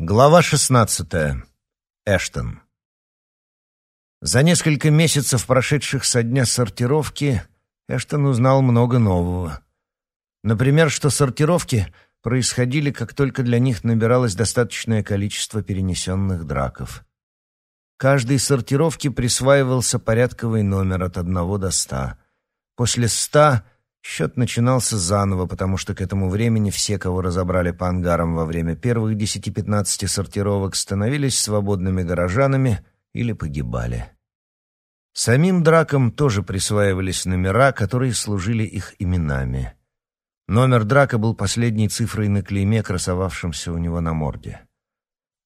Глава 16. Эштон. За несколько месяцев, прошедших со дня сортировки, Эштон узнал много нового. Например, что сортировки происходили, как только для них набиралось достаточное количество перенесенных драков. Каждой сортировке присваивался порядковый номер от одного до ста. После ста Счет начинался заново, потому что к этому времени все, кого разобрали по ангарам во время первых 10-15 сортировок, становились свободными горожанами или погибали. Самим дракам тоже присваивались номера, которые служили их именами. Номер драка был последней цифрой на клейме, красовавшемся у него на морде.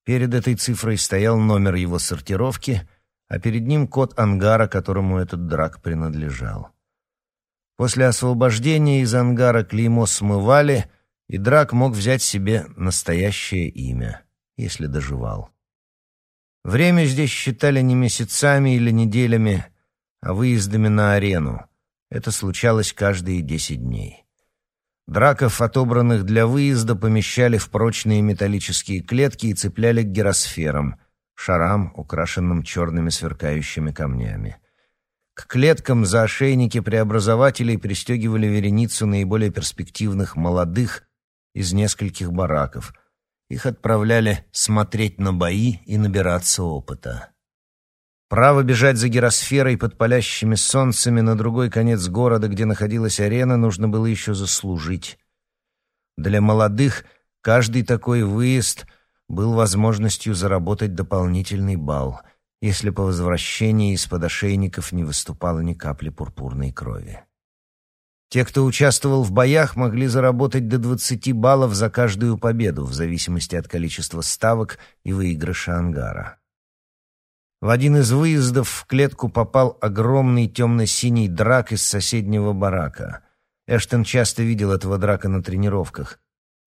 Перед этой цифрой стоял номер его сортировки, а перед ним код ангара, которому этот драк принадлежал. После освобождения из ангара клеймо смывали, и Драк мог взять себе настоящее имя, если доживал. Время здесь считали не месяцами или неделями, а выездами на арену. Это случалось каждые десять дней. Драков, отобранных для выезда, помещали в прочные металлические клетки и цепляли к гиросферам, шарам, украшенным черными сверкающими камнями. К клеткам за ошейники преобразователей пристегивали вереницу наиболее перспективных молодых из нескольких бараков. Их отправляли смотреть на бои и набираться опыта. Право бежать за гиросферой под палящими солнцами на другой конец города, где находилась арена, нужно было еще заслужить. Для молодых каждый такой выезд был возможностью заработать дополнительный балл — если по возвращении из-под ошейников не выступало ни капли пурпурной крови. Те, кто участвовал в боях, могли заработать до 20 баллов за каждую победу, в зависимости от количества ставок и выигрыша ангара. В один из выездов в клетку попал огромный темно-синий драк из соседнего барака. Эштон часто видел этого драка на тренировках.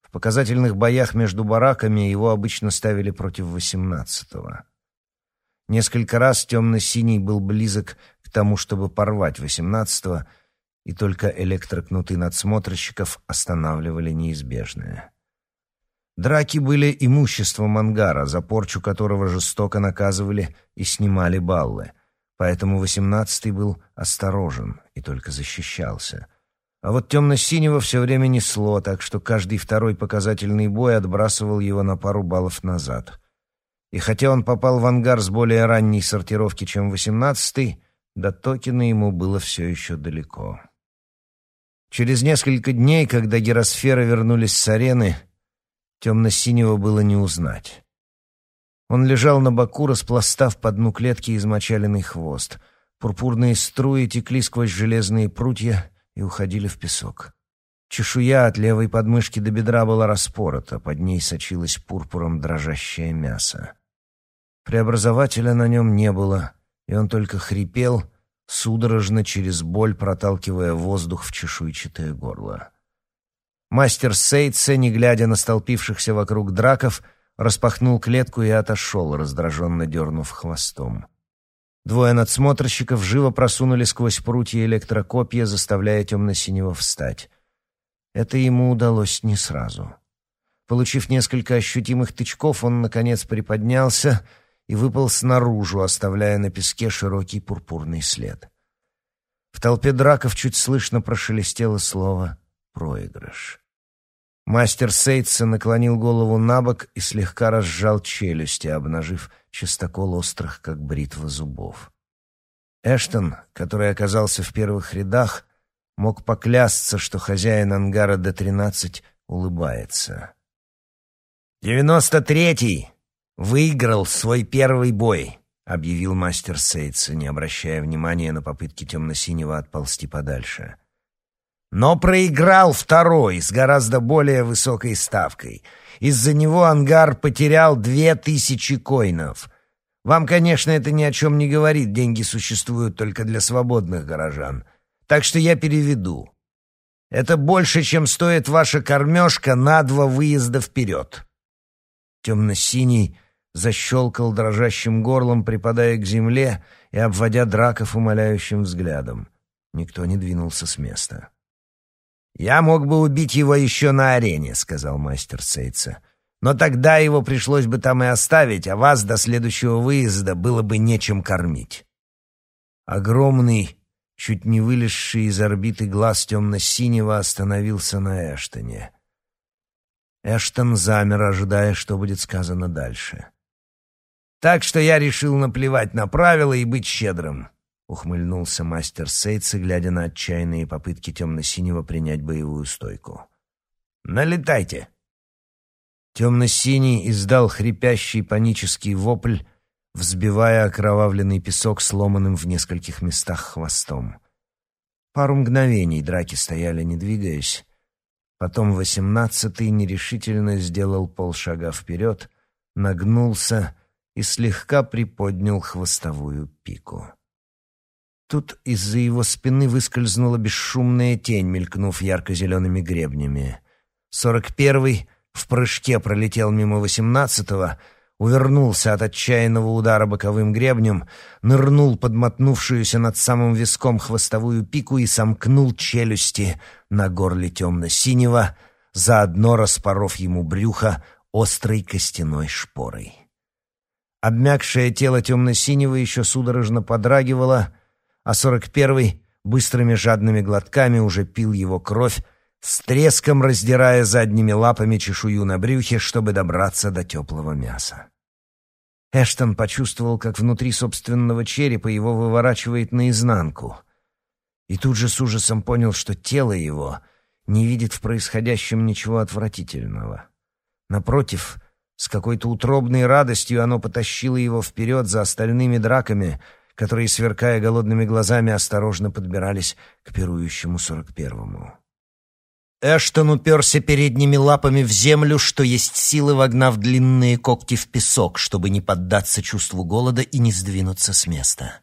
В показательных боях между бараками его обычно ставили против восемнадцатого. Несколько раз темно-синий был близок к тому, чтобы порвать восемнадцатого, и только электрокнуты надсмотрщиков останавливали неизбежное. Драки были имуществом ангара, за порчу которого жестоко наказывали и снимали баллы, поэтому восемнадцатый был осторожен и только защищался. А вот темно-синего все время несло, так что каждый второй показательный бой отбрасывал его на пару баллов назад — и хотя он попал в ангар с более ранней сортировки, чем восемнадцатый, до Токина ему было все еще далеко. Через несколько дней, когда гиросферы вернулись с арены, темно-синего было не узнать. Он лежал на боку, распластав по дну клетки измочаленный хвост. Пурпурные струи текли сквозь железные прутья и уходили в песок. Чешуя от левой подмышки до бедра была распорота, под ней сочилось пурпуром дрожащее мясо. Преобразователя на нем не было, и он только хрипел, судорожно через боль проталкивая воздух в чешуйчатое горло. Мастер Сейтса, не глядя на столпившихся вокруг драков, распахнул клетку и отошел, раздраженно дернув хвостом. Двое надсмотрщиков живо просунули сквозь прутья электрокопья, заставляя темно-синего встать. Это ему удалось не сразу. Получив несколько ощутимых тычков, он, наконец, приподнялся и выпал снаружи, оставляя на песке широкий пурпурный след. В толпе драков чуть слышно прошелестело слово «проигрыш». Мастер Сейтса наклонил голову на бок и слегка разжал челюсти, обнажив чистокол острых, как бритва зубов. Эштон, который оказался в первых рядах, мог поклясться, что хозяин ангара Д-13 улыбается. «Девяносто третий выиграл свой первый бой», — объявил мастер Сейтса, не обращая внимания на попытки темно-синего отползти подальше. «Но проиграл второй с гораздо более высокой ставкой. Из-за него ангар потерял две тысячи коинов». Вам, конечно, это ни о чем не говорит, деньги существуют только для свободных горожан. Так что я переведу. Это больше, чем стоит ваша кормежка на два выезда вперед. Темно-синий защелкал дрожащим горлом, припадая к земле и обводя драков умоляющим взглядом. Никто не двинулся с места. «Я мог бы убить его еще на арене», — сказал мастер Сейца. Но тогда его пришлось бы там и оставить, а вас до следующего выезда было бы нечем кормить. Огромный, чуть не вылезший из орбиты глаз темно-синего остановился на Эштоне. Эштон замер, ожидая, что будет сказано дальше. «Так что я решил наплевать на правила и быть щедрым», — ухмыльнулся мастер Сейтса, глядя на отчаянные попытки темно-синего принять боевую стойку. «Налетайте!» Темно-синий издал хрипящий панический вопль, взбивая окровавленный песок сломанным в нескольких местах хвостом. Пару мгновений драки стояли, не двигаясь. Потом восемнадцатый нерешительно сделал полшага вперед, нагнулся и слегка приподнял хвостовую пику. Тут из-за его спины выскользнула бесшумная тень, мелькнув ярко-зелеными гребнями. Сорок первый в прыжке пролетел мимо восемнадцатого, увернулся от отчаянного удара боковым гребнем, нырнул под мотнувшуюся над самым виском хвостовую пику и сомкнул челюсти на горле темно-синего, заодно распоров ему брюхо острой костяной шпорой. Обмякшее тело темно-синего еще судорожно подрагивало — а сорок первый быстрыми жадными глотками уже пил его кровь, с треском раздирая задними лапами чешую на брюхе, чтобы добраться до теплого мяса. Эштон почувствовал, как внутри собственного черепа его выворачивает наизнанку. И тут же с ужасом понял, что тело его не видит в происходящем ничего отвратительного. Напротив, с какой-то утробной радостью оно потащило его вперед за остальными драками — которые, сверкая голодными глазами, осторожно подбирались к пирующему сорок первому. Эштон уперся передними лапами в землю, что есть силы, вогнав длинные когти в песок, чтобы не поддаться чувству голода и не сдвинуться с места.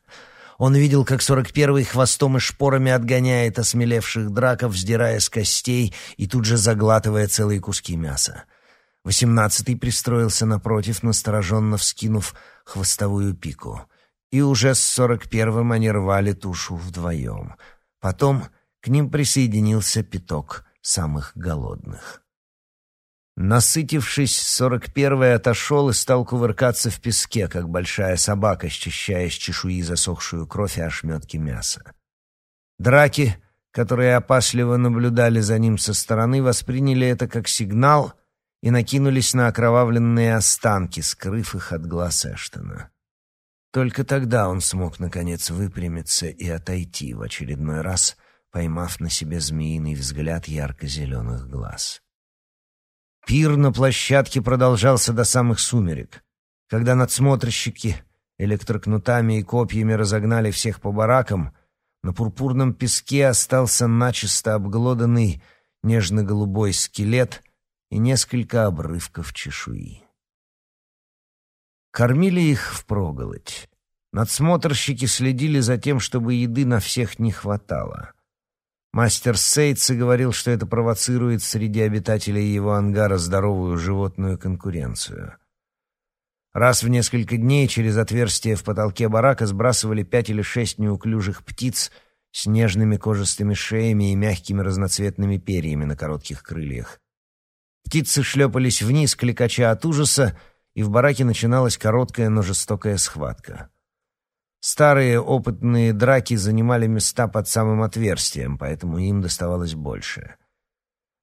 Он видел, как сорок первый хвостом и шпорами отгоняет осмелевших драков, сдирая с костей и тут же заглатывая целые куски мяса. Восемнадцатый пристроился напротив, настороженно вскинув хвостовую пику и уже с сорок первым они рвали тушу вдвоем. Потом к ним присоединился пяток самых голодных. Насытившись, сорок первый отошел и стал кувыркаться в песке, как большая собака, счищая с чешуи засохшую кровь и ошметки мяса. Драки, которые опасливо наблюдали за ним со стороны, восприняли это как сигнал и накинулись на окровавленные останки, скрыв их от глаз Эштона. Только тогда он смог, наконец, выпрямиться и отойти в очередной раз, поймав на себе змеиный взгляд ярко-зеленых глаз. Пир на площадке продолжался до самых сумерек. Когда надсмотрщики электрокнутами и копьями разогнали всех по баракам, на пурпурном песке остался начисто обглоданный нежно-голубой скелет и несколько обрывков чешуи. Кормили их впроголодь. Надсмотрщики следили за тем, чтобы еды на всех не хватало. Мастер Сейтси говорил, что это провоцирует среди обитателей его ангара здоровую животную конкуренцию. Раз в несколько дней через отверстие в потолке барака сбрасывали пять или шесть неуклюжих птиц с нежными кожистыми шеями и мягкими разноцветными перьями на коротких крыльях. Птицы шлепались вниз, кликача от ужаса, и в бараке начиналась короткая, но жестокая схватка. Старые опытные драки занимали места под самым отверстием, поэтому им доставалось больше.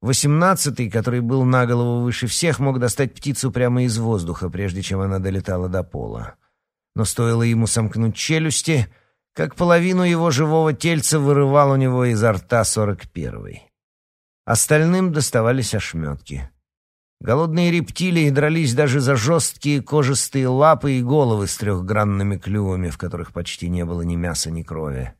Восемнадцатый, который был на голову выше всех, мог достать птицу прямо из воздуха, прежде чем она долетала до пола. Но стоило ему сомкнуть челюсти, как половину его живого тельца вырывал у него изо рта сорок первый. Остальным доставались ошметки. Голодные рептилии дрались даже за жесткие кожистые лапы и головы с трехгранными клювами, в которых почти не было ни мяса, ни крови.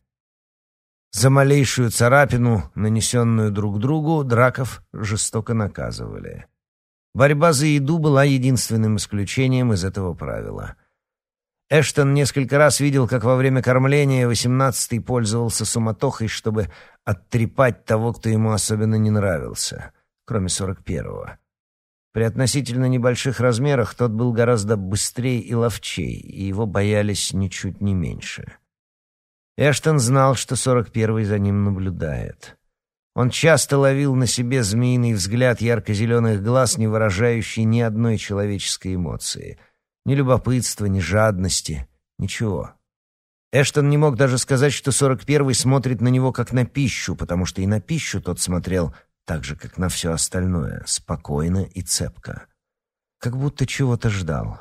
За малейшую царапину, нанесенную друг другу, драков жестоко наказывали. Борьба за еду была единственным исключением из этого правила. Эштон несколько раз видел, как во время кормления восемнадцатый пользовался суматохой, чтобы оттрепать того, кто ему особенно не нравился, кроме сорок первого. При относительно небольших размерах тот был гораздо быстрее и ловчей, и его боялись ничуть не меньше. Эштон знал, что сорок первый за ним наблюдает. Он часто ловил на себе змеиный взгляд ярко-зеленых глаз, не выражающий ни одной человеческой эмоции. Ни любопытства, ни жадности, ничего. Эштон не мог даже сказать, что 41-й смотрит на него как на пищу, потому что и на пищу тот смотрел так же, как на все остальное, спокойно и цепко. Как будто чего-то ждал.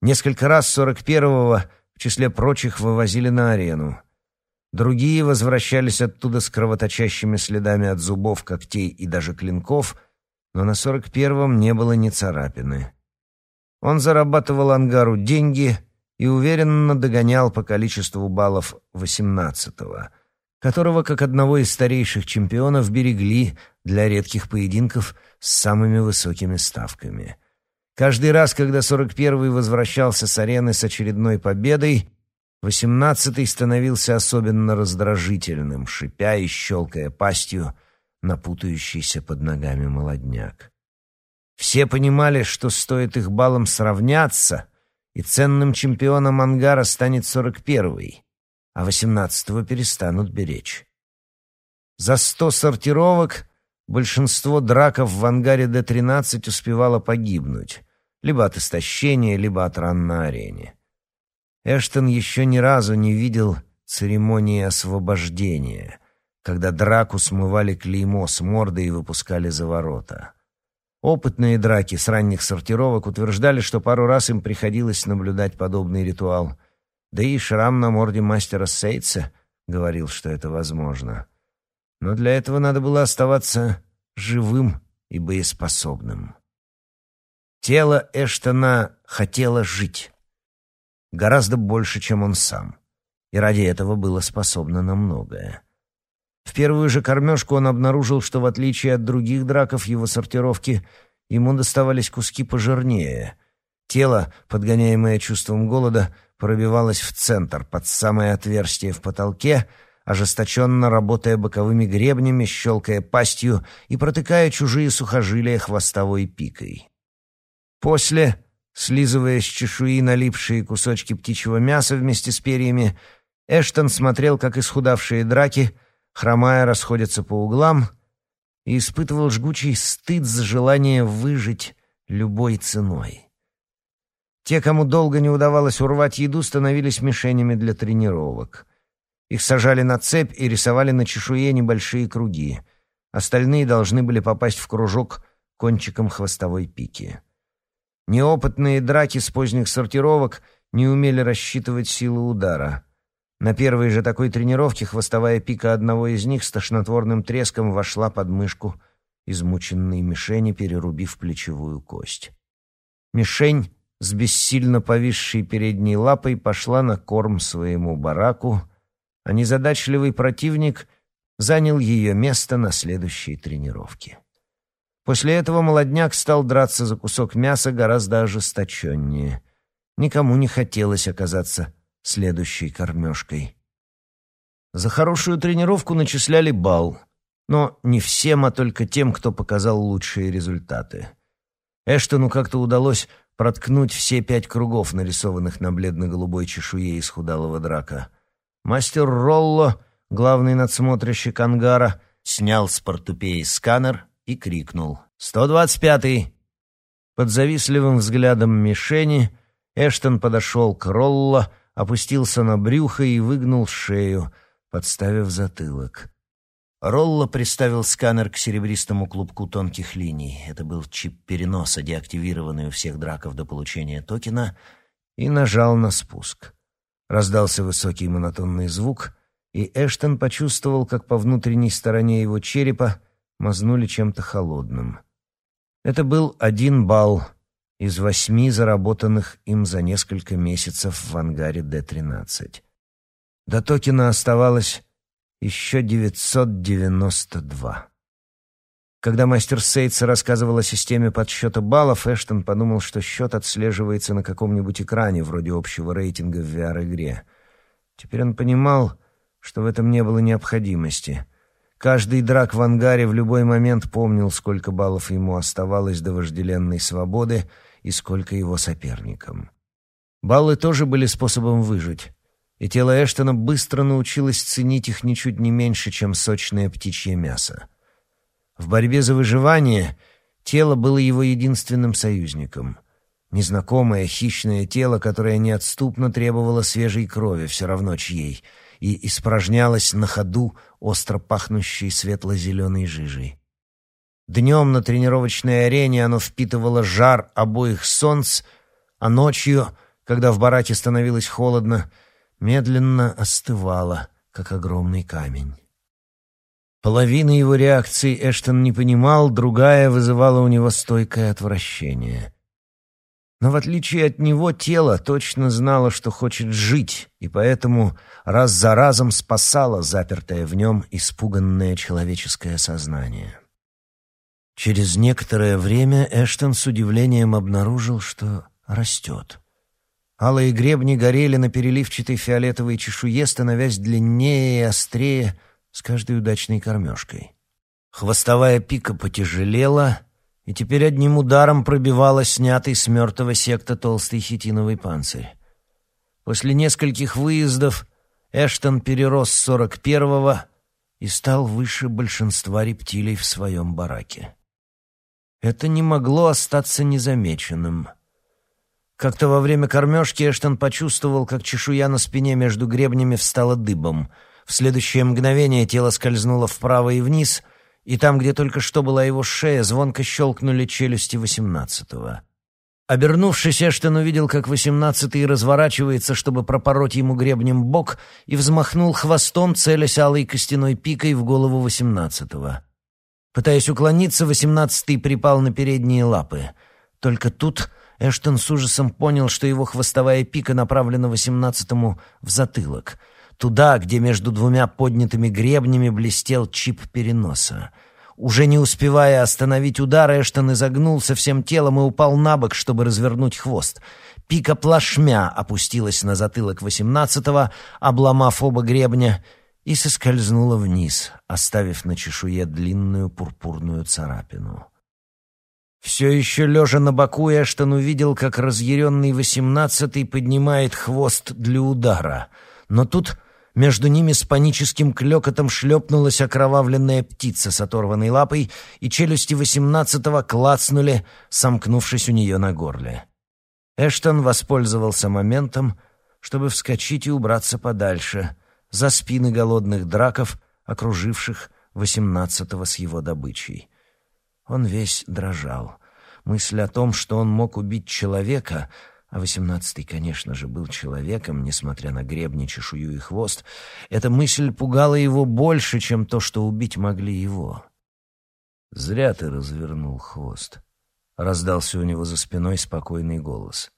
Несколько раз 41-го в числе прочих вывозили на арену. Другие возвращались оттуда с кровоточащими следами от зубов, когтей и даже клинков, но на 41-м не было ни царапины. Он зарабатывал ангару деньги и уверенно догонял по количеству баллов 18-го, которого, как одного из старейших чемпионов, берегли для редких поединков с самыми высокими ставками. Каждый раз, когда 41-й возвращался с арены с очередной победой, Восемнадцатый становился особенно раздражительным, шипя и щелкая пастью на путающийся под ногами молодняк. Все понимали, что стоит их баллам сравняться, и ценным чемпионом ангара станет сорок первый, а восемнадцатого перестанут беречь. За сто сортировок большинство драков в ангаре Д-13 успевало погибнуть, либо от истощения, либо от ран на арене. Эштон еще ни разу не видел церемонии освобождения, когда драку смывали клеймо с морды и выпускали за ворота. Опытные драки с ранних сортировок утверждали, что пару раз им приходилось наблюдать подобный ритуал. Да и шрам на морде мастера Сейтса говорил, что это возможно. Но для этого надо было оставаться живым и боеспособным. Тело Эштона хотело жить гораздо больше, чем он сам, и ради этого было способно на многое. В первую же кормежку он обнаружил, что в отличие от других драков его сортировки, ему доставались куски пожирнее. Тело, подгоняемое чувством голода, пробивалось в центр, под самое отверстие в потолке, ожесточенно работая боковыми гребнями, щелкая пастью и протыкая чужие сухожилия хвостовой пикой. После Слизывая с чешуи налипшие кусочки птичьего мяса вместе с перьями, Эштон смотрел, как исхудавшие драки, хромая, расходятся по углам, и испытывал жгучий стыд за желание выжить любой ценой. Те, кому долго не удавалось урвать еду, становились мишенями для тренировок. Их сажали на цепь и рисовали на чешуе небольшие круги. Остальные должны были попасть в кружок кончиком хвостовой пики. Неопытные драки с поздних сортировок не умели рассчитывать силу удара. На первой же такой тренировке хвостовая пика одного из них с тошнотворным треском вошла под мышку измученной мишени, перерубив плечевую кость. Мишень с бессильно повисшей передней лапой пошла на корм своему бараку, а незадачливый противник занял ее место на следующей тренировке. После этого молодняк стал драться за кусок мяса гораздо ожесточеннее. Никому не хотелось оказаться следующей кормежкой. За хорошую тренировку начисляли бал, но не всем, а только тем, кто показал лучшие результаты. Эштону как-то удалось проткнуть все пять кругов, нарисованных на бледно-голубой чешуе из худалого драка. Мастер Ролло, главный надсмотрщик ангара, снял с портупеи сканер и крикнул «Сто двадцать пятый!». Под завистливым взглядом мишени Эштон подошел к Ролло, опустился на брюхо и выгнул шею, подставив затылок. Ролло приставил сканер к серебристому клубку тонких линий. Это был чип переноса, деактивированный у всех драков до получения токена, и нажал на спуск. Раздался высокий монотонный звук, и Эштон почувствовал, как по внутренней стороне его черепа мазнули чем-то холодным. Это был один балл из восьми заработанных им за несколько месяцев в ангаре Д-13. До токена оставалось еще 992. Когда мастер Сейтс рассказывал о системе подсчета баллов, Эштон подумал, что счет отслеживается на каком-нибудь экране, вроде общего рейтинга в VR-игре. Теперь он понимал, что в этом не было необходимости — Каждый драк в ангаре в любой момент помнил, сколько баллов ему оставалось до вожделенной свободы и сколько его соперникам. Баллы тоже были способом выжить. И тело Эштона быстро научилось ценить их ничуть не меньше, чем сочное птичье мясо. В борьбе за выживание тело было его единственным союзником. Незнакомое хищное тело, которое неотступно требовало свежей крови, все равно чьей, и испражнялось на ходу остро пахнущей светло-зеленой жижей. Днем на тренировочной арене оно впитывало жар обоих солнц, а ночью, когда в бараке становилось холодно, медленно остывало, как огромный камень. Половина его реакции Эштон не понимал, другая вызывала у него стойкое отвращение. Но в отличие от него тело точно знало, что хочет жить, и поэтому раз за разом спасало запертое в нем испуганное человеческое сознание. Через некоторое время Эштон с удивлением обнаружил, что растет. Алые гребни горели на переливчатой фиолетовой чешуе, становясь длиннее и острее с каждой удачной кормежкой. Хвостовая пика потяжелела, и теперь одним ударом пробивала снятый с мертвого секта толстый хитиновый панцирь. После нескольких выездов Эштон перерос сорок первого и стал выше большинства рептилий в своем бараке. Это не могло остаться незамеченным. Как-то во время кормежки Эштон почувствовал, как чешуя на спине между гребнями встала дыбом. В следующее мгновение тело скользнуло вправо и вниз, и там, где только что была его шея, звонко щелкнули челюсти восемнадцатого. Обернувшись, Эштон увидел, как восемнадцатый разворачивается, чтобы пропороть ему гребнем бок, и взмахнул хвостом, целясь алой костяной пикой в голову восемнадцатого. Пытаясь уклониться, восемнадцатый припал на передние лапы. Только тут Эштон с ужасом понял, что его хвостовая пика направлена восемнадцатому в затылок, туда, где между двумя поднятыми гребнями блестел чип переноса. Уже не успевая остановить удар, Эштон изогнулся всем телом и упал на бок, чтобы развернуть хвост. Пика плашмя опустилась на затылок восемнадцатого, обломав оба гребня, и соскользнула вниз, оставив на чешуе длинную пурпурную царапину. Все еще лежа на боку, Эштон увидел, как разъяренный восемнадцатый поднимает хвост для удара. Но тут между ними с паническим клекотом шлепнулась окровавленная птица с оторванной лапой, и челюсти восемнадцатого клацнули, сомкнувшись у нее на горле. Эштон воспользовался моментом, чтобы вскочить и убраться подальше, за спины голодных драков, окруживших восемнадцатого с его добычей. Он весь дрожал. Мысль о том, что он мог убить человека, а восемнадцатый, конечно же, был человеком, несмотря на гребни, чешую и хвост, эта мысль пугала его больше, чем то, что убить могли его. «Зря ты развернул хвост», — раздался у него за спиной спокойный голос.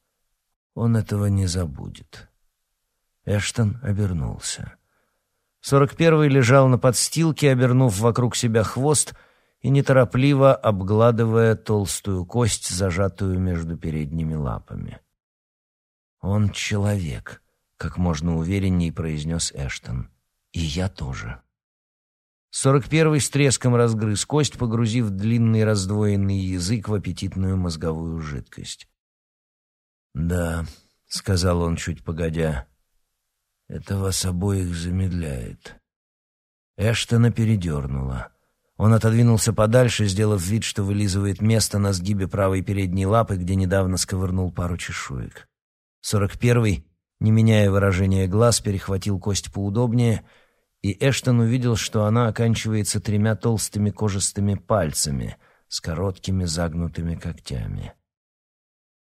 «Он этого не забудет». Эштон обернулся. Сорок первый лежал на подстилке, обернув вокруг себя хвост — и неторопливо обгладывая толстую кость, зажатую между передними лапами. «Он человек», — как можно уверенней произнес Эштон. «И я тоже». Сорок первый с треском разгрыз кость, погрузив длинный раздвоенный язык в аппетитную мозговую жидкость. «Да», — сказал он чуть погодя, — «это вас обоих замедляет». Эштона передернула. Он отодвинулся подальше, сделав вид, что вылизывает место на сгибе правой передней лапы, где недавно сковырнул пару чешуек. Сорок первый, не меняя выражения глаз, перехватил кость поудобнее, и Эштон увидел, что она оканчивается тремя толстыми кожистыми пальцами с короткими загнутыми когтями.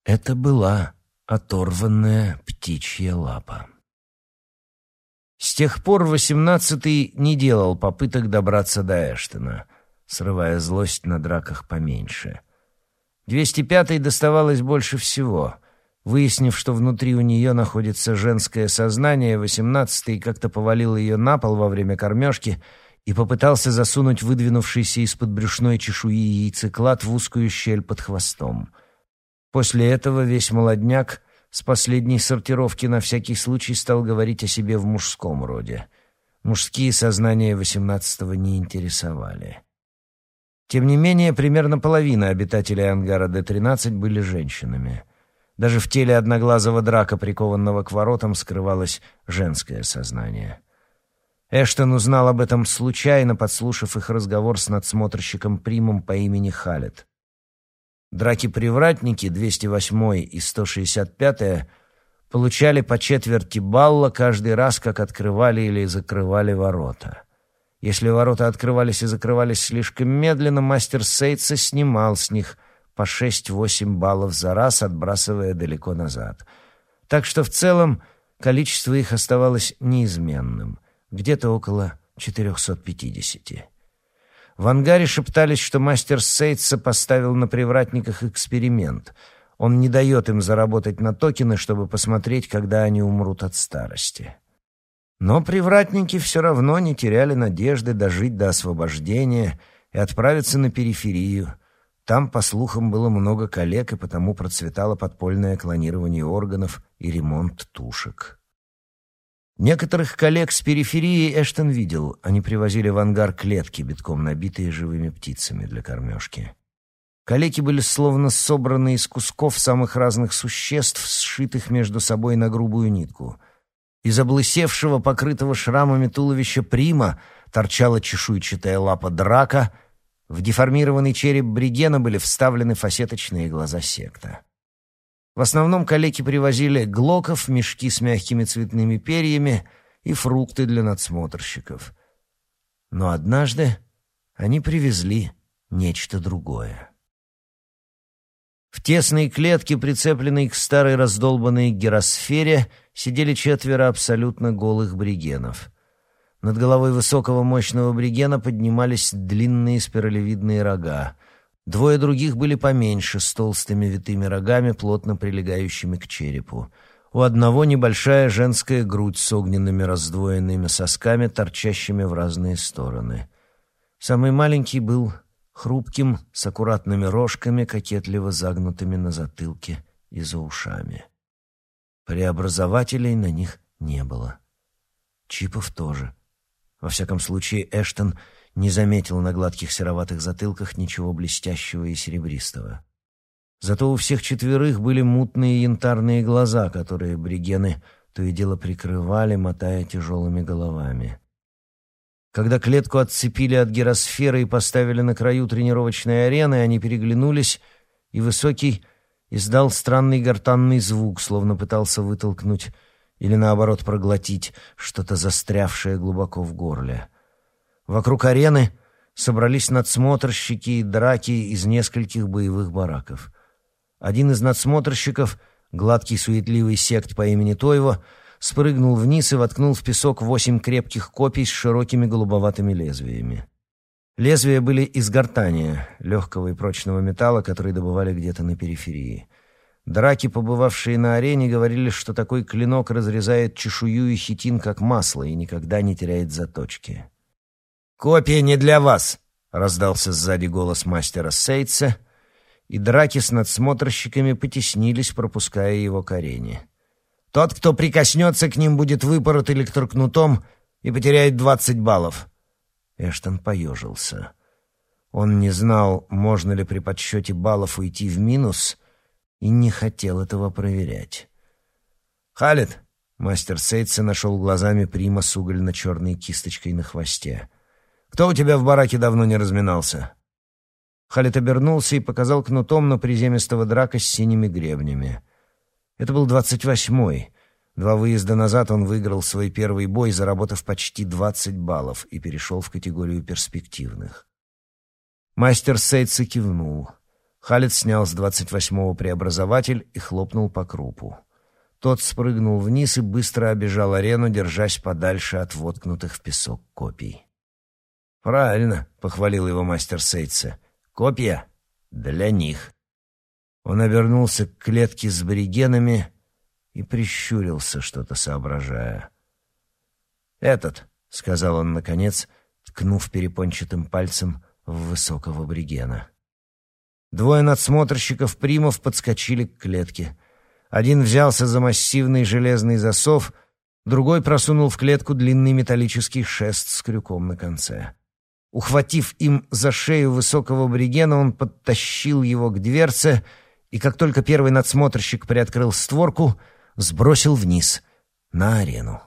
Это была оторванная птичья лапа. С тех пор восемнадцатый не делал попыток добраться до Эштона, срывая злость на драках поменьше. Двести пятой доставалось больше всего. Выяснив, что внутри у нее находится женское сознание, восемнадцатый как-то повалил ее на пол во время кормежки и попытался засунуть выдвинувшийся из-под брюшной чешуи яйцеклад в узкую щель под хвостом. После этого весь молодняк с последней сортировки на всякий случай стал говорить о себе в мужском роде. Мужские сознания восемнадцатого не интересовали. Тем не менее, примерно половина обитателей ангара Д-13 были женщинами. Даже в теле одноглазого драка, прикованного к воротам, скрывалось женское сознание. Эштон узнал об этом случайно, подслушав их разговор с надсмотрщиком Примом по имени Халет. Драки-привратники 208 и 165 получали по четверти балла каждый раз, как открывали или закрывали ворота. Если ворота открывались и закрывались слишком медленно, мастер Сейтса снимал с них по 6-8 баллов за раз, отбрасывая далеко назад. Так что в целом количество их оставалось неизменным, где-то около 450. В ангаре шептались, что мастер Сейтса поставил на привратниках эксперимент. Он не дает им заработать на токены, чтобы посмотреть, когда они умрут от старости. Но привратники все равно не теряли надежды дожить до освобождения и отправиться на периферию. Там, по слухам, было много коллег, и потому процветало подпольное клонирование органов и ремонт тушек. Некоторых коллег с периферии Эштон видел. Они привозили в ангар клетки, битком набитые живыми птицами для кормежки. Калеки были словно собраны из кусков самых разных существ, сшитых между собой на грубую нитку. Из облысевшего, покрытого шрамами туловища прима торчала чешуйчатая лапа драка, в деформированный череп бригена были вставлены фасеточные глаза секта. В основном калеки привозили глоков, мешки с мягкими цветными перьями и фрукты для надсмотрщиков. Но однажды они привезли нечто другое. В тесной клетке, прицепленной к старой раздолбанной гиросфере, сидели четверо абсолютно голых бригенов. Над головой высокого мощного бригена поднимались длинные спиралевидные рога. Двое других были поменьше, с толстыми витыми рогами, плотно прилегающими к черепу. У одного небольшая женская грудь с огненными раздвоенными сосками, торчащими в разные стороны. Самый маленький был хрупким, с аккуратными рожками, кокетливо загнутыми на затылке и за ушами. Преобразователей на них не было. Чипов тоже. Во всяком случае, Эштон не заметил на гладких сероватых затылках ничего блестящего и серебристого. Зато у всех четверых были мутные янтарные глаза, которые бригены то и дело прикрывали, мотая тяжелыми головами. Когда клетку отцепили от гиросферы и поставили на краю тренировочной арены, они переглянулись, и Высокий издал странный гортанный звук, словно пытался вытолкнуть или, наоборот, проглотить что-то застрявшее глубоко в горле. Вокруг арены собрались надсмотрщики и драки из нескольких боевых бараков. Один из надсмотрщиков, гладкий суетливый сект по имени Тойво, спрыгнул вниз и воткнул в песок восемь крепких копий с широкими голубоватыми лезвиями. Лезвия были из гортания, легкого и прочного металла, который добывали где-то на периферии. Драки, побывавшие на арене, говорили, что такой клинок разрезает чешую и хитин, как масло, и никогда не теряет заточки. «Копия не для вас!» — раздался сзади голос мастера Сейтса, и драки с надсмотрщиками потеснились, пропуская его к арене. Тот, кто прикоснется к ним, будет выпорот электрокнутом и потеряет двадцать баллов». Эштон поежился. Он не знал, можно ли при подсчете баллов уйти в минус, и не хотел этого проверять. «Халет!» — мастер Сейтса нашел глазами прима с угольно-черной кисточкой на хвосте. «Кто у тебя в бараке давно не разминался?» Халет обернулся и показал кнутом на приземистого драка с синими гребнями. Это был двадцать восьмой. Два выезда назад он выиграл свой первый бой, заработав почти двадцать баллов, и перешел в категорию перспективных. Мастер Сейтса кивнул. Халет снял с двадцать восьмого преобразователь и хлопнул по крупу. Тот спрыгнул вниз и быстро обежал арену, держась подальше от воткнутых в песок копий. «Правильно», — похвалил его мастер Сейтса. «Копья для них». Он обернулся к клетке с аборигенами и прищурился, что-то соображая. «Этот», — сказал он наконец, ткнув перепончатым пальцем в высокого аборигена. Двое надсмотрщиков примов подскочили к клетке. Один взялся за массивный железный засов, другой просунул в клетку длинный металлический шест с крюком на конце. Ухватив им за шею высокого аборигена, он подтащил его к дверце — и как только первый надсмотрщик приоткрыл створку, сбросил вниз, на арену.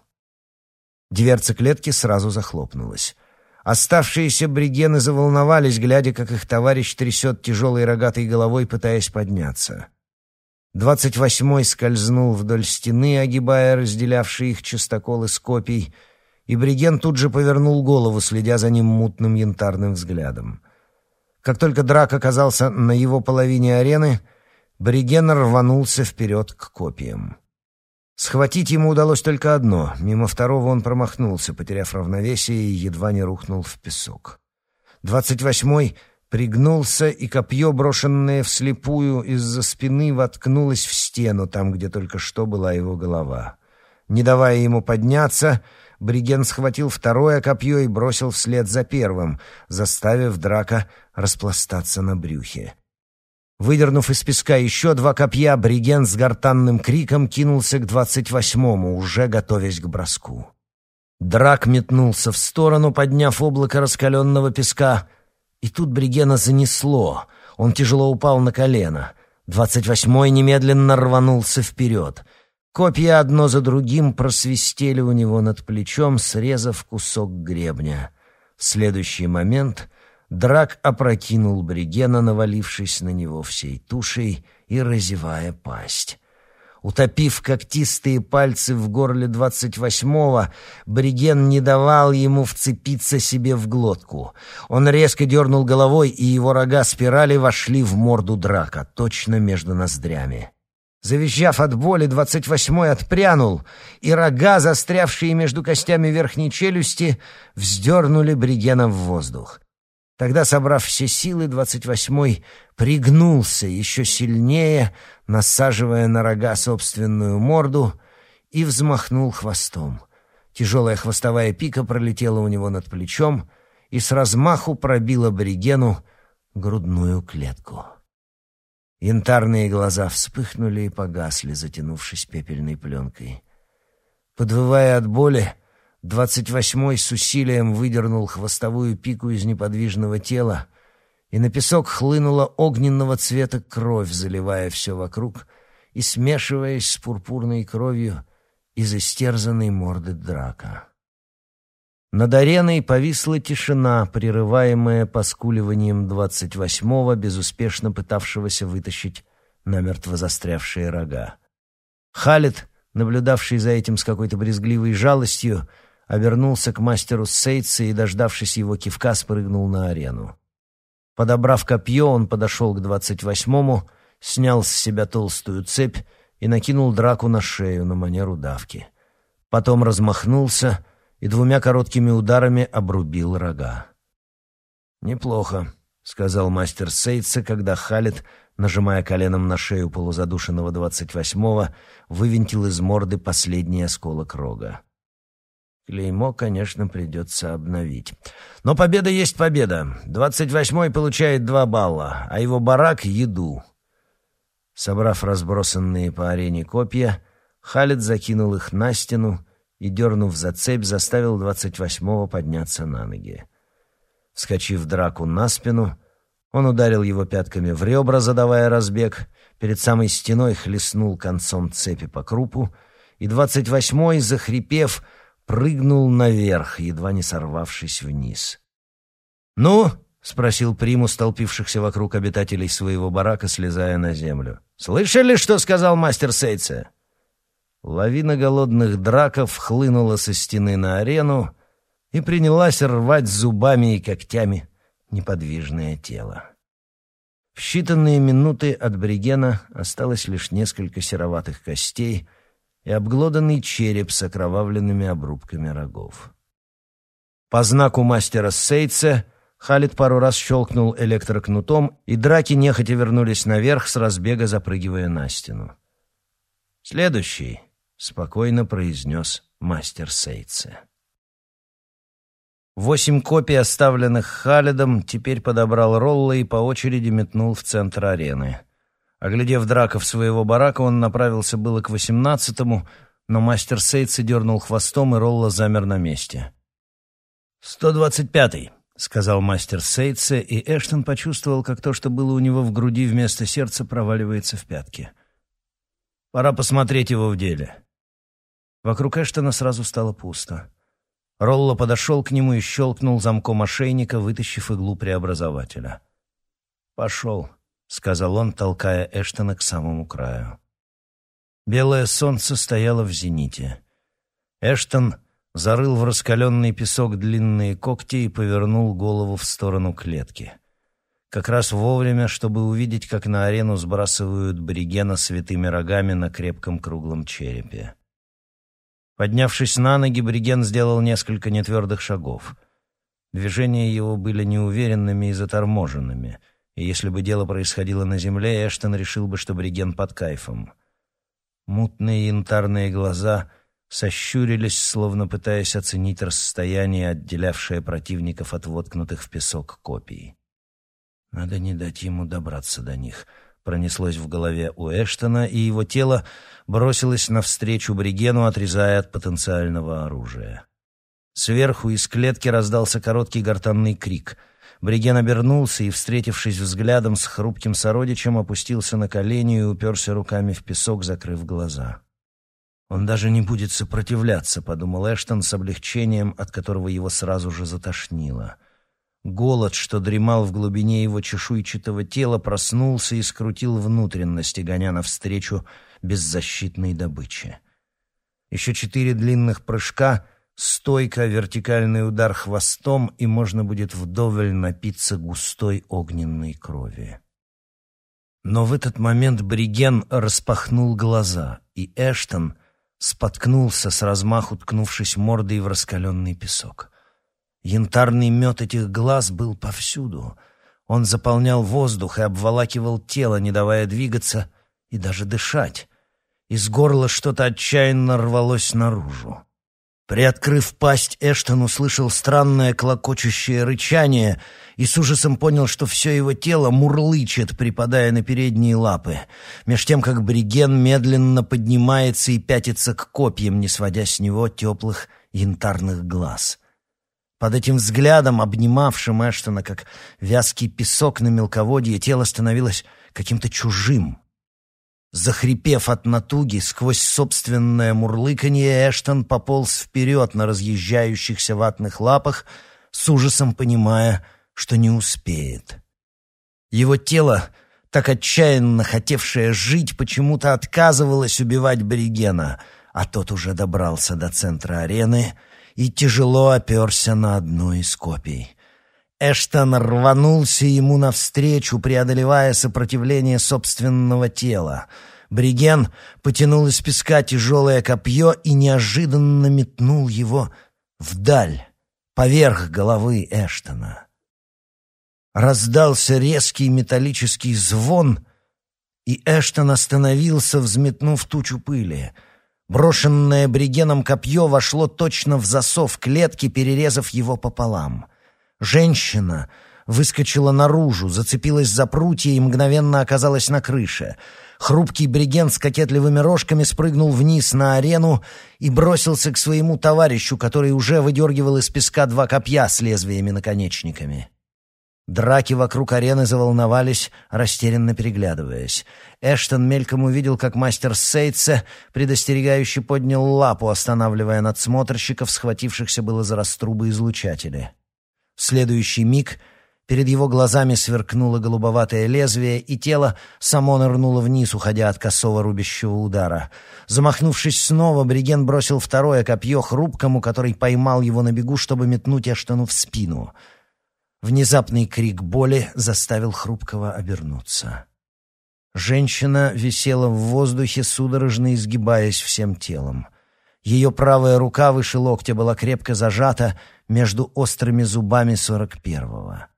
Дверца клетки сразу захлопнулась. Оставшиеся бригены заволновались, глядя, как их товарищ трясет тяжелой рогатой головой, пытаясь подняться. Двадцать восьмой скользнул вдоль стены, огибая разделявшие их частоколы с копий, и Бриген тут же повернул голову, следя за ним мутным янтарным взглядом. Как только Драк оказался на его половине арены, Бриген рванулся вперед к копиям. Схватить ему удалось только одно. Мимо второго он промахнулся, потеряв равновесие и едва не рухнул в песок. Двадцать восьмой пригнулся, и копье, брошенное вслепую из-за спины, воткнулось в стену, там, где только что была его голова. Не давая ему подняться, Бриген схватил второе копье и бросил вслед за первым, заставив драка распластаться на брюхе. Выдернув из песка еще два копья, Бриген с гортанным криком кинулся к двадцать восьмому, уже готовясь к броску. Драк метнулся в сторону, подняв облако раскаленного песка, и тут Бригена занесло. Он тяжело упал на колено. Двадцать восьмой немедленно рванулся вперед. Копья одно за другим просвистели у него над плечом, срезав кусок гребня. В следующий момент Драк опрокинул Бригена, навалившись на него всей тушей и разевая пасть. Утопив когтистые пальцы в горле двадцать восьмого, Бриген не давал ему вцепиться себе в глотку. Он резко дернул головой, и его рога спирали вошли в морду драка, точно между ноздрями. Завизжав от боли, двадцать восьмой отпрянул, и рога, застрявшие между костями верхней челюсти, вздернули Бригена в воздух. Тогда, собрав все силы, двадцать восьмой пригнулся еще сильнее, насаживая на рога собственную морду, и взмахнул хвостом. Тяжелая хвостовая пика пролетела у него над плечом и с размаху пробила аборигену грудную клетку. Янтарные глаза вспыхнули и погасли, затянувшись пепельной пленкой. Подвывая от боли, Двадцать восьмой с усилием выдернул хвостовую пику из неподвижного тела, и на песок хлынула огненного цвета кровь, заливая все вокруг и смешиваясь с пурпурной кровью из истерзанной морды драка. Над ареной повисла тишина, прерываемая поскуливанием двадцать восьмого, безуспешно пытавшегося вытащить намертво застрявшие рога. Халет, наблюдавший за этим с какой-то брезгливой жалостью, обернулся к мастеру Сейтса и, дождавшись его кивка, спрыгнул на арену. Подобрав копье, он подошел к двадцать восьмому, снял с себя толстую цепь и накинул драку на шею на манеру давки. Потом размахнулся и двумя короткими ударами обрубил рога. «Неплохо», — сказал мастер Сейтса, когда Халет, нажимая коленом на шею полузадушенного двадцать восьмого, вывинтил из морды последний осколок рога. Клеймо, конечно, придется обновить. Но победа есть победа. Двадцать восьмой получает два балла, а его барак — еду. Собрав разбросанные по арене копья, Халид закинул их на стену и, дернув за цепь, заставил двадцать восьмого подняться на ноги. Вскочив драку на спину, он ударил его пятками в ребра, задавая разбег, перед самой стеной хлестнул концом цепи по крупу, и двадцать восьмой, захрипев, — прыгнул наверх, едва не сорвавшись вниз. «Ну?» — спросил примус столпившихся вокруг обитателей своего барака, слезая на землю. «Слышали, что сказал мастер Сейце?» Лавина голодных драков хлынула со стены на арену и принялась рвать зубами и когтями неподвижное тело. В считанные минуты от Бригена осталось лишь несколько сероватых костей — и обглоданный череп с окровавленными обрубками рогов. По знаку мастера Сейтса Халид пару раз щелкнул электрокнутом, и драки нехотя вернулись наверх, с разбега запрыгивая на стену. «Следующий», — спокойно произнес мастер Сейтса. Восемь копий, оставленных Халидом, теперь подобрал Ролла и по очереди метнул в центр арены. Оглядев драков своего барака, он направился было к восемнадцатому, но мастер Сейтси дернул хвостом, и Ролла замер на месте. «Сто двадцать пятый», — сказал мастер Сейтсе, и Эштон почувствовал, как то, что было у него в груди вместо сердца, проваливается в пятки. «Пора посмотреть его в деле». Вокруг Эштона сразу стало пусто. Ролло подошел к нему и щелкнул замком ошейника, вытащив иглу преобразователя. «Пошел», — сказал он, толкая Эштона к самому краю. Белое солнце стояло в зените. Эштон зарыл в раскаленный песок длинные когти и повернул голову в сторону клетки. Как раз вовремя, чтобы увидеть, как на арену сбрасывают бригена святыми рогами на крепком круглом черепе. Поднявшись на ноги, Бриген сделал несколько нетвердых шагов. Движения его были неуверенными и заторможенными, и если бы дело происходило на земле, Эштон решил бы, что Бриген под кайфом. Мутные янтарные глаза сощурились, словно пытаясь оценить расстояние, отделявшее противников от воткнутых в песок копий. Надо не дать ему добраться до них — пронеслось в голове у Эштона, и его тело бросилось навстречу Бригену, отрезая от потенциального оружия. Сверху из клетки раздался короткий гортанный крик. Бриген обернулся и, встретившись взглядом с хрупким сородичем, опустился на колени и уперся руками в песок, закрыв глаза. «Он даже не будет сопротивляться», — подумал Эштон с облегчением, от которого его сразу же затошнило — Голод, что дремал в глубине его чешуйчатого тела, проснулся и скрутил внутренности, гоня навстречу беззащитной добыче. Еще четыре длинных прыжка, стойка, вертикальный удар хвостом, и можно будет вдоволь напиться густой огненной крови. Но в этот момент Бриген распахнул глаза, и Эштон споткнулся с размаху, ткнувшись мордой в раскаленный песок. Янтарный мед этих глаз был повсюду. Он заполнял воздух и обволакивал тело, не давая двигаться и даже дышать. Из горла что-то отчаянно рвалось наружу. Приоткрыв пасть, Эштон услышал странное клокочущее рычание и с ужасом понял, что все его тело мурлычет, припадая на передние лапы, меж тем, как Бриген медленно поднимается и пятится к копьям, не сводя с него теплых янтарных глаз. Под этим взглядом, обнимавшим Эштона, как вязкий песок на мелководье, тело становилось каким-то чужим. Захрипев от натуги, сквозь собственное мурлыканье, Эштон пополз вперед на разъезжающихся ватных лапах, с ужасом понимая, что не успеет. Его тело, так отчаянно хотевшее жить, почему-то отказывалось убивать Бригена, а тот уже добрался до центра арены — и тяжело оперся на одну из копий. Эштон рванулся ему навстречу, преодолевая сопротивление собственного тела. Бриген потянул из песка тяжелое копье и неожиданно метнул его вдаль, поверх головы Эштона. Раздался резкий металлический звон, и Эштон остановился, взметнув тучу пыли — Брошенное бригеном копье вошло точно в засов клетки, перерезав его пополам. Женщина выскочила наружу, зацепилась за прутья и мгновенно оказалась на крыше. Хрупкий бриген с кокетливыми рожками спрыгнул вниз на арену и бросился к своему товарищу, который уже выдергивал из песка два копья с лезвиями-наконечниками. Драки вокруг арены заволновались, растерянно переглядываясь. Эштон мельком увидел, как мастер Сейтсе предостерегающе поднял лапу, останавливая надсмотрщиков, схватившихся было за раструбы излучатели. В следующий миг перед его глазами сверкнуло голубоватое лезвие, и тело само нырнуло вниз, уходя от косого рубящего удара. Замахнувшись снова, Бриген бросил второе копье хрупкому, который поймал его на бегу, чтобы метнуть Эштону в спину — Внезапный крик боли заставил хрупкого обернуться. Женщина висела в воздухе, судорожно изгибаясь всем телом. Ее правая рука выше локтя была крепко зажата между острыми зубами сорок первого.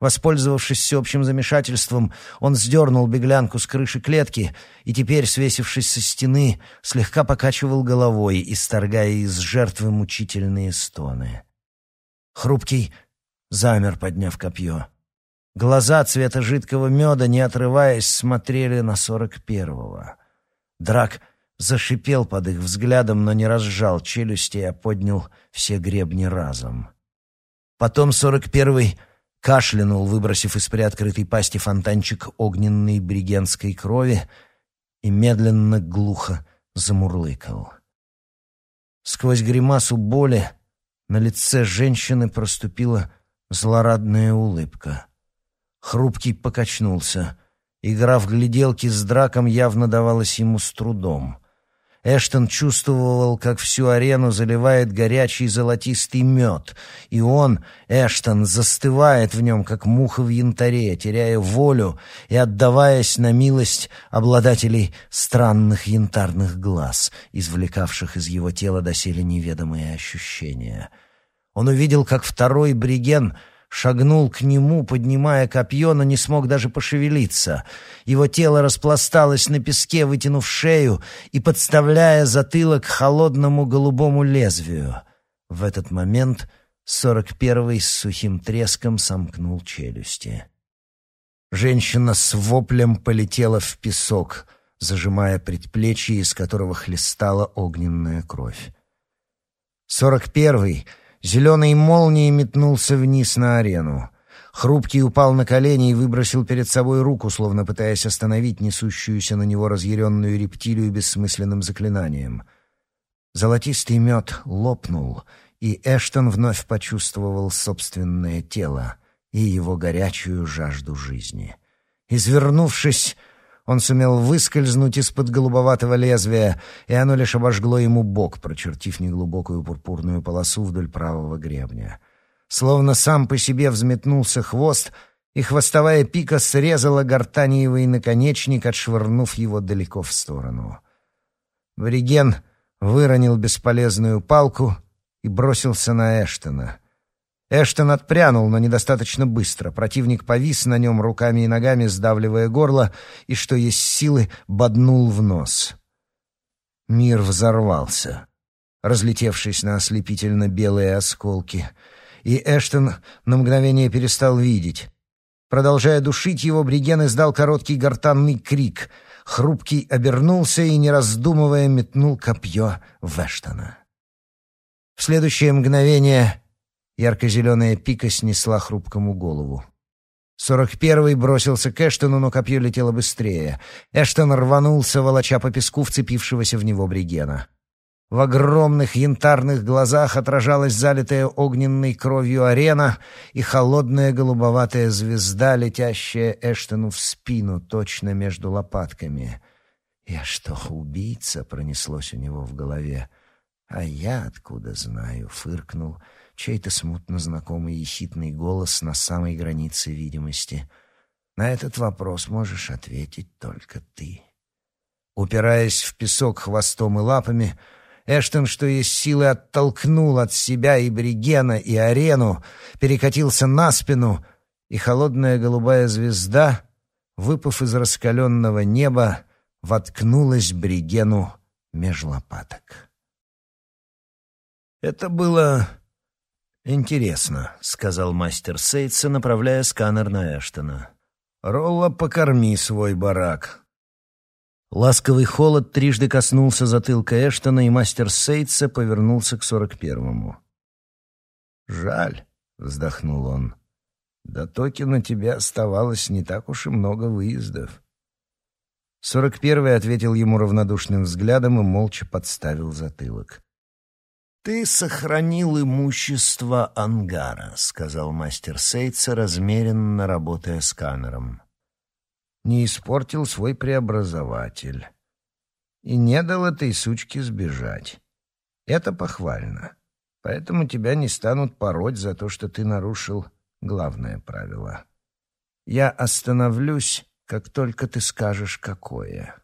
Воспользовавшись всеобщим замешательством, он сдернул беглянку с крыши клетки и теперь, свесившись со стены, слегка покачивал головой, исторгая из жертвы мучительные стоны. Хрупкий замер, подняв копье. Глаза цвета жидкого меда, не отрываясь, смотрели на сорок первого. Драк зашипел под их взглядом, но не разжал челюсти, а поднял все гребни разом. Потом сорок первый кашлянул, выбросив из приоткрытой пасти фонтанчик огненной бригенской крови и медленно глухо замурлыкал. Сквозь гримасу боли на лице женщины проступила злорадная улыбка. Хрупкий покачнулся. Игра в гляделки с драком явно давалась ему с трудом. Эштон чувствовал, как всю арену заливает горячий золотистый мед, и он, Эштон, застывает в нем, как муха в янтаре, теряя волю и отдаваясь на милость обладателей странных янтарных глаз, извлекавших из его тела доселе неведомые ощущения. Он увидел, как второй бриген — шагнул к нему, поднимая копье, но не смог даже пошевелиться. Его тело распласталось на песке, вытянув шею и подставляя затылок холодному голубому лезвию. В этот момент сорок первый с сухим треском сомкнул челюсти. Женщина с воплем полетела в песок, зажимая предплечье, из которого хлестала огненная кровь. Сорок первый — Зеленой молнией метнулся вниз на арену. Хрупкий упал на колени и выбросил перед собой руку, словно пытаясь остановить несущуюся на него разъяренную рептилию бессмысленным заклинанием. Золотистый мед лопнул, и Эштон вновь почувствовал собственное тело и его горячую жажду жизни. Извернувшись, он сумел выскользнуть из-под голубоватого лезвия, и оно лишь обожгло ему бок, прочертив неглубокую пурпурную полосу вдоль правого гребня. Словно сам по себе взметнулся хвост, и хвостовая пика срезала гортаниевый наконечник, отшвырнув его далеко в сторону. Вариген выронил бесполезную палку и бросился на Эштона — Эштон отпрянул, но недостаточно быстро. Противник повис на нем руками и ногами, сдавливая горло, и, что есть силы, боднул в нос. Мир взорвался, разлетевшись на ослепительно белые осколки, и Эштон на мгновение перестал видеть. Продолжая душить его, Бриген издал короткий гортанный крик. Хрупкий обернулся и, не раздумывая, метнул копье в Эштона. В следующее мгновение Ярко-зеленая пика снесла хрупкому голову. Сорок первый бросился к Эштону, но копье летело быстрее. Эштон рванулся, волоча по песку вцепившегося в него Бригена. В огромных янтарных глазах отражалась залитая огненной кровью арена и холодная голубоватая звезда, летящая Эштону в спину, точно между лопатками. «Я что, убийца?» — пронеслось у него в голове. «А я откуда знаю?» — фыркнул — чей-то смутно знакомый ехидный голос на самой границе видимости. На этот вопрос можешь ответить только ты. Упираясь в песок хвостом и лапами, Эштон, что есть силы, оттолкнул от себя и Бригена, и арену, перекатился на спину, и холодная голубая звезда, выпав из раскаленного неба, воткнулась Бригену меж лопаток. Это было «Интересно», — сказал мастер Сейтса, направляя сканер на Эштона. «Ролла, покорми свой барак». Ласковый холод трижды коснулся затылка Эштона, и мастер Сейтса повернулся к сорок первому. «Жаль», — вздохнул он. «До Токи на тебя оставалось не так уж и много выездов». Сорок первый ответил ему равнодушным взглядом и молча подставил затылок. «Ты сохранил имущество ангара», — сказал мастер Сейтса, размеренно работая сканером. «Не испортил свой преобразователь. И не дал этой сучке сбежать. Это похвально. Поэтому тебя не станут пороть за то, что ты нарушил главное правило. Я остановлюсь, как только ты скажешь, какое».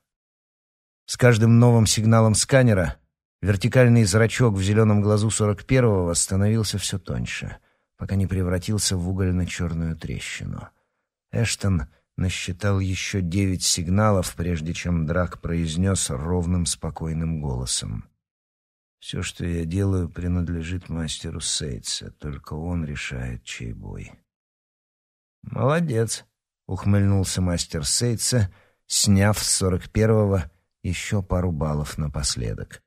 С каждым новым сигналом сканера Вертикальный зрачок в зеленом глазу 41-го становился все тоньше, пока не превратился в угольно-черную трещину. Эштон насчитал еще девять сигналов, прежде чем Драк произнес ровным, спокойным голосом. «Все, что я делаю, принадлежит мастеру Сейтса, только он решает, чей бой». «Молодец», — ухмыльнулся мастер Сейтса, сняв с сорок первого еще пару баллов напоследок.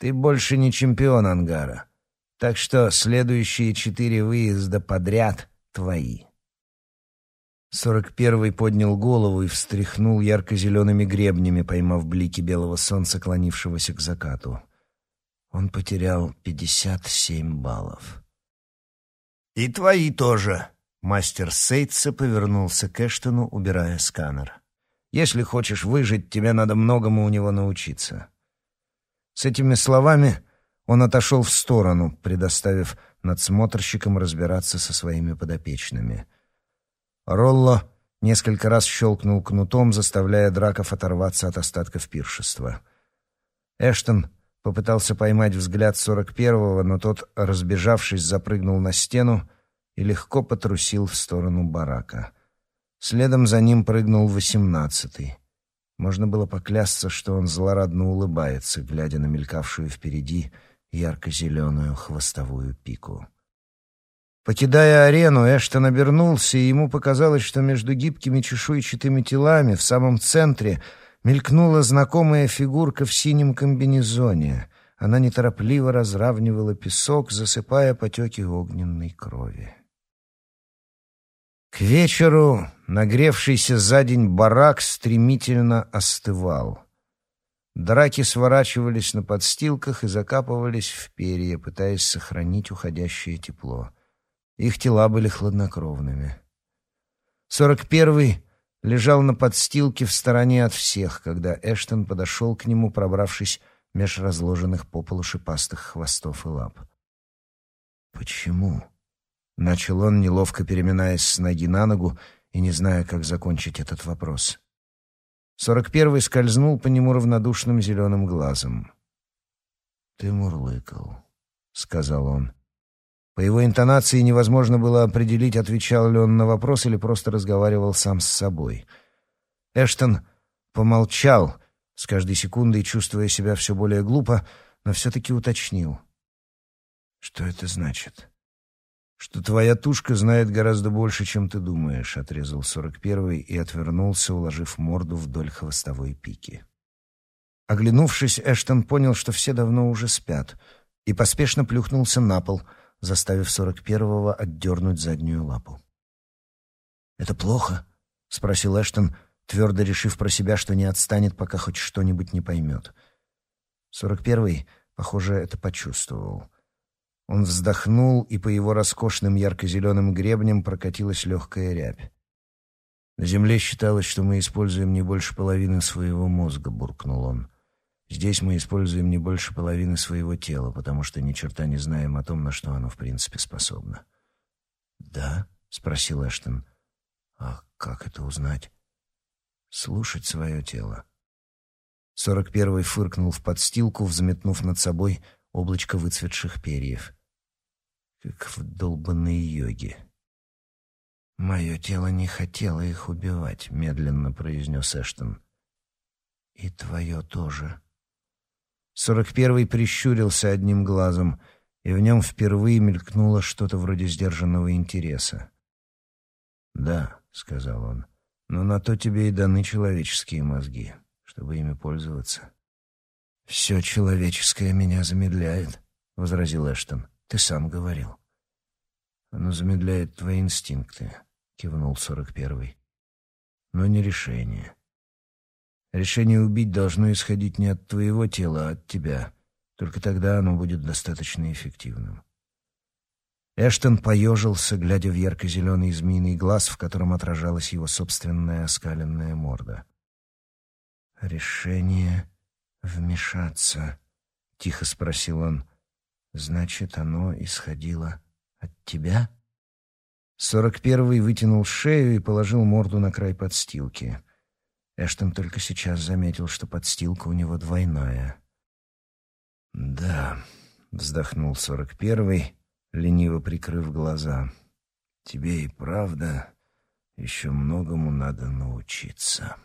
Ты больше не чемпион ангара. Так что следующие четыре выезда подряд твои. Сорок первый поднял голову и встряхнул ярко-зелеными гребнями, поймав блики белого солнца, клонившегося к закату. Он потерял пятьдесят семь баллов. «И твои тоже», — мастер Сейтса повернулся к Эштону, убирая сканер. «Если хочешь выжить, тебе надо многому у него научиться». С этими словами он отошел в сторону, предоставив надсмотрщикам разбираться со своими подопечными — Ролло несколько раз щелкнул кнутом, заставляя драков оторваться от остатков пиршества. Эштон попытался поймать взгляд сорок первого, но тот, разбежавшись, запрыгнул на стену и легко потрусил в сторону барака. Следом за ним прыгнул восемнадцатый. Можно было поклясться, что он злорадно улыбается, глядя на мелькавшую впереди ярко-зеленую хвостовую пику. Покидая арену, Эштон обернулся, и ему показалось, что между гибкими чешуйчатыми телами в самом центре мелькнула знакомая фигурка в синем комбинезоне. Она неторопливо разравнивала песок, засыпая потеки огненной крови. К вечеру нагревшийся за день барак стремительно остывал. Драки сворачивались на подстилках и закапывались в перья, пытаясь сохранить уходящее тепло. Их тела были хладнокровными. Сорок первый лежал на подстилке в стороне от всех, когда Эштон подошел к нему, пробравшись меж разложенных по полу шипастых хвостов и лап. «Почему?» — начал он, неловко переминаясь с ноги на ногу и не зная, как закончить этот вопрос. Сорок первый скользнул по нему равнодушным зеленым глазом. «Ты мурлыкал», — сказал он. По его интонации невозможно было определить, отвечал ли он на вопрос или просто разговаривал сам с собой. Эштон помолчал, с каждой секундой чувствуя себя все более глупо, но все-таки уточнил. «Что это значит?» «Что твоя тушка знает гораздо больше, чем ты думаешь», — отрезал сорок первый и отвернулся, уложив морду вдоль хвостовой пики. Оглянувшись, Эштон понял, что все давно уже спят, и поспешно плюхнулся на пол — заставив сорок первого отдернуть заднюю лапу. «Это плохо?» — спросил Эштон, твердо решив про себя, что не отстанет, пока хоть что-нибудь не поймет. Сорок первый, похоже, это почувствовал. Он вздохнул, и по его роскошным ярко-зеленым гребням прокатилась легкая рябь. «На Земле считалось, что мы используем не больше половины своего мозга», — буркнул он. Здесь мы используем не больше половины своего тела, потому что ни черта не знаем о том, на что оно в принципе способно. «Да?» — спросил Эштон. «А как это узнать?» «Слушать свое тело». Сорок первый фыркнул в подстилку, взметнув над собой облачко выцветших перьев. Как в долбанной йоге. «Мое тело не хотело их убивать», — медленно произнес Эштон. «И твое тоже», Сорок первый прищурился одним глазом, и в нем впервые мелькнуло что-то вроде сдержанного интереса. «Да», — сказал он, — «но на то тебе и даны человеческие мозги, чтобы ими пользоваться». «Все человеческое меня замедляет», — возразил Эштон. «Ты сам говорил». «Оно замедляет твои инстинкты», — кивнул сорок первый. «Но не решение. Решение убить должно исходить не от твоего тела, а от тебя. Только тогда оно будет достаточно эффективным. Эштон поежился, глядя в ярко-зеленый змеиный глаз, в котором отражалась его собственная оскаленная морда. «Решение вмешаться», — тихо спросил он. «Значит, оно исходило от тебя?» Сорок первый вытянул шею и положил морду на край подстилки. Эштон только сейчас заметил, что подстилка у него двойная. «Да», — вздохнул сорок первый, лениво прикрыв глаза, — «тебе и правда еще многому надо научиться».